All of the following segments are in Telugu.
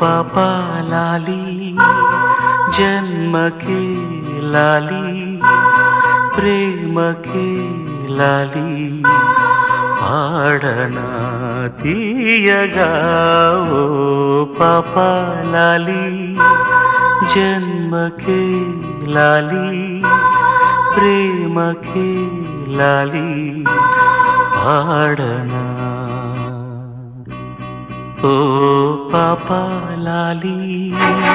పాపాలాలి జన్మకే లాలి ప్రేమకే లాలి పాడనా తీయగా ఓ పాపాలాలి జన్మకే లాలి ప్రేమకే లాలి పాడనా ఓ పాపాలాలి నా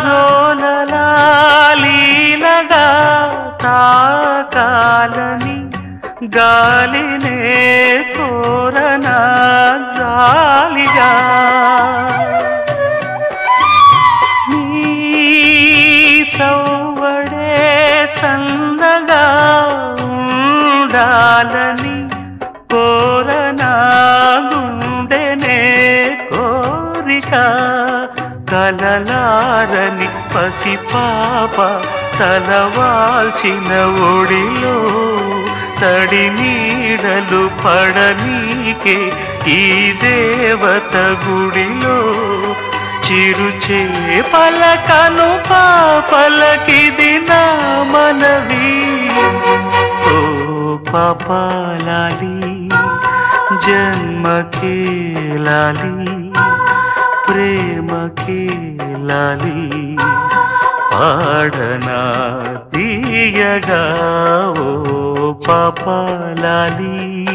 జోలలాలీనగా తాకాలని గాలినే కోరనా జాలిగా. నీ సౌవడే సన్నగా ఉండాలని కలలారని పసిపాప తలవాల్చిన ఒడిలో తడి నీడలు పడనీకే ఈ దేవత గుడిలో చిరుచే కను పాపలకిది నా మనవి. ఓ పాపాలాలి జన్మకేలాలి ప్రేమకి లాలి. పాడనా తీయగా ఓ పాపాలాలి.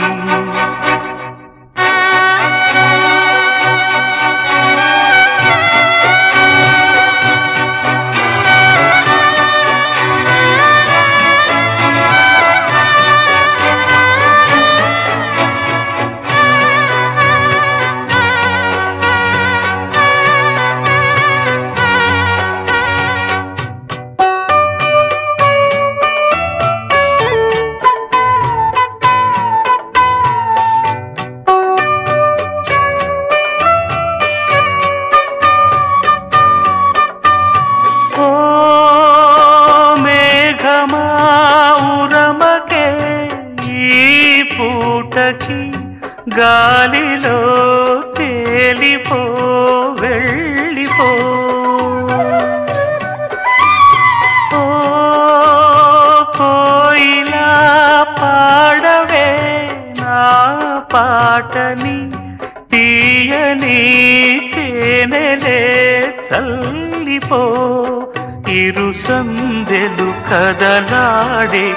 ఇంతకి గాలిలో తేలిపో వెళ్ళిపో. ఓ పాడవే నా పాటని తీయని తేనెలే చల్లిపో. ఇరు సందెలు కదలాడే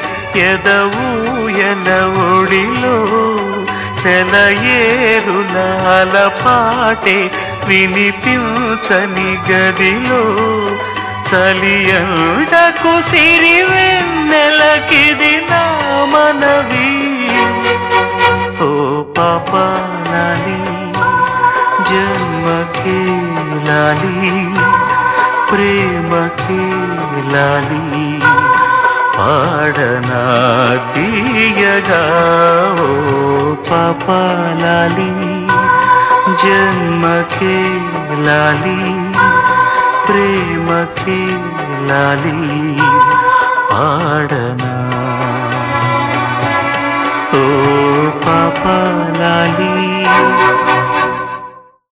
ఎదవూయల ఒడిలో సెలయేరులాల పాటే వినిపించని గదిలో చలియండకు సిరి వెన్నెలకిది నా మనవి. ఓ పాపాలాలి జన్మకే లాలి ప్రేమకే లాలి పాడనా తీయగా ఓ పాపాలాలి జన్మకే లాలి ప్రేమకే లాలి పాడనా